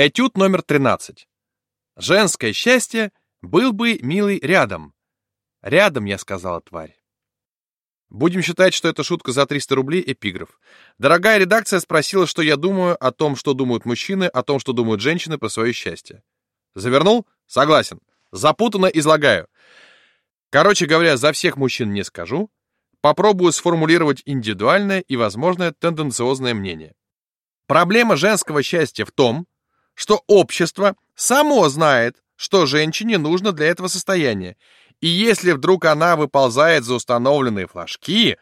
Этюд номер 13. Женское счастье был бы милый рядом. Рядом, я сказала, тварь. Будем считать, что это шутка за 300 рублей эпиграф. Дорогая редакция спросила, что я думаю о том, что думают мужчины, о том, что думают женщины про свое счастье. Завернул? Согласен. Запутанно излагаю. Короче говоря, за всех мужчин не скажу. Попробую сформулировать индивидуальное и, возможно, тенденциозное мнение. Проблема женского счастья в том, что общество само знает, что женщине нужно для этого состояния, и если вдруг она выползает за установленные флажки,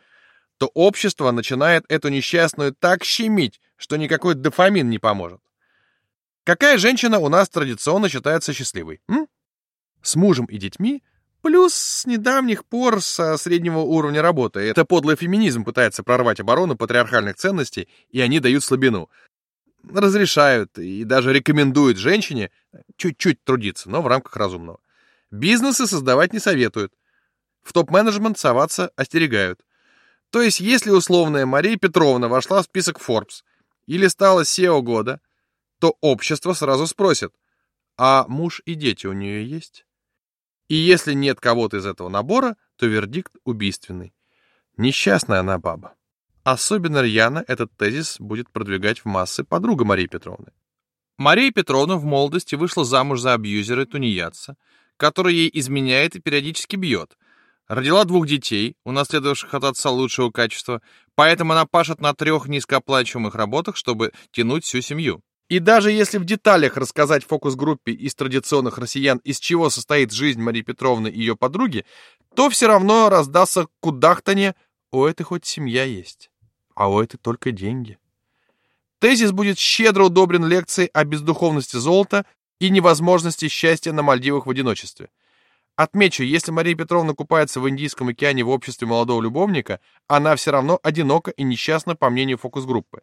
то общество начинает эту несчастную так щемить, что никакой дофамин не поможет. Какая женщина у нас традиционно считается счастливой? М? С мужем и детьми, плюс с недавних пор со среднего уровня работы. Это подлый феминизм пытается прорвать оборону патриархальных ценностей, и они дают слабину. Разрешают и даже рекомендуют женщине чуть-чуть трудиться, но в рамках разумного. Бизнесы создавать не советуют. В топ-менеджмент соваться остерегают. То есть, если условная Мария Петровна вошла в список Forbes или стала SEO года, то общество сразу спросит, а муж и дети у нее есть? И если нет кого-то из этого набора, то вердикт убийственный. Несчастная она баба. Особенно рьяно этот тезис будет продвигать в массы подруга Марии Петровны. Мария Петровна в молодости вышла замуж за абьюзера-тунеядца, который ей изменяет и периодически бьет. Родила двух детей, унаследовавших от отца лучшего качества, поэтому она пашет на трех низкооплачиваемых работах, чтобы тянуть всю семью. И даже если в деталях рассказать фокус-группе из традиционных россиян, из чего состоит жизнь Марии Петровны и ее подруги, то все равно раздастся кудахтанье «У этой хоть семья есть, а у этой только деньги». Тезис будет щедро удобрен лекцией о бездуховности золота и невозможности счастья на Мальдивах в одиночестве. Отмечу, если Мария Петровна купается в Индийском океане в обществе молодого любовника, она все равно одинока и несчастна, по мнению фокус-группы.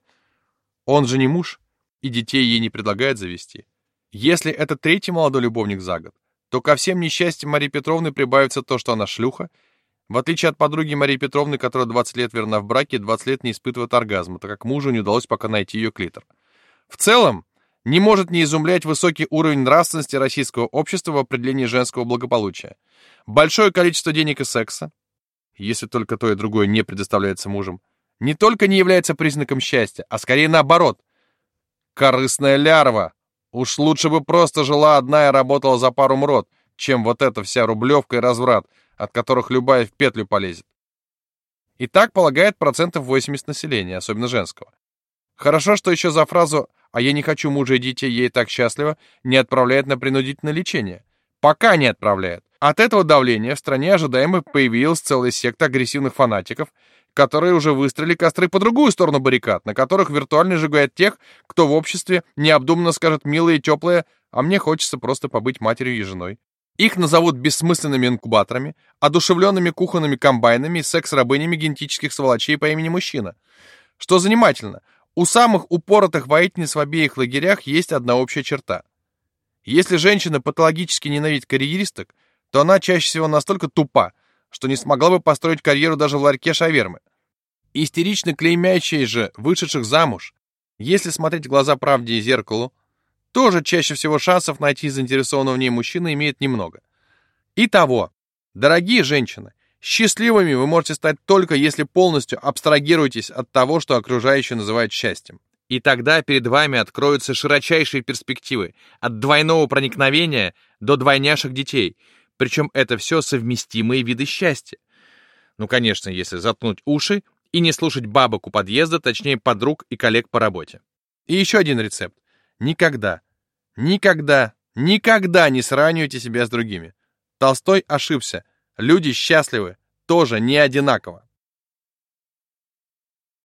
Он же не муж, и детей ей не предлагает завести. Если это третий молодой любовник за год, то ко всем несчастьям Марии Петровны прибавится то, что она шлюха, в отличие от подруги Марии Петровны, которая 20 лет верна в браке и 20 лет не испытывает оргазма, так как мужу не удалось пока найти ее клитор. В целом, не может не изумлять высокий уровень нравственности российского общества в определении женского благополучия. Большое количество денег и секса, если только то и другое не предоставляется мужем, не только не является признаком счастья, а скорее наоборот. Корыстная лярва. Уж лучше бы просто жила одна и работала за пару мрот, чем вот эта вся рублевка и разврат, от которых любая в петлю полезет. И так полагает процентов 80 населения, особенно женского. Хорошо, что еще за фразу «а я не хочу мужа и детей, ей так счастливо» не отправляет на принудительное лечение. Пока не отправляет. От этого давления в стране ожидаемо появилась целая секта агрессивных фанатиков, которые уже выстрелили костры по другую сторону баррикад, на которых виртуально сжигают тех, кто в обществе необдуманно скажет милое и теплое, а мне хочется просто побыть матерью и женой. Их назовут бессмысленными инкубаторами, одушевленными кухонными комбайнами и секс-рабынями генетических сволочей по имени мужчина. Что занимательно, у самых упоротых воительниц в обеих лагерях есть одна общая черта. Если женщина патологически ненавидит карьеристок, то она чаще всего настолько тупа, что не смогла бы построить карьеру даже в ларьке шавермы. Истерично клеймящие же вышедших замуж, если смотреть в глаза правде и зеркалу, тоже чаще всего шансов найти заинтересованного в ней мужчину имеет немного. Итого, дорогие женщины, Счастливыми вы можете стать только если полностью абстрагируетесь от того, что окружающие называют счастьем. И тогда перед вами откроются широчайшие перспективы от двойного проникновения до двойняшек детей. Причем это все совместимые виды счастья. Ну, конечно, если заткнуть уши и не слушать бабок у подъезда, точнее подруг и коллег по работе. И еще один рецепт. Никогда, никогда, никогда не сравнивайте себя с другими. Толстой ошибся. Люди счастливы тоже не одинаково.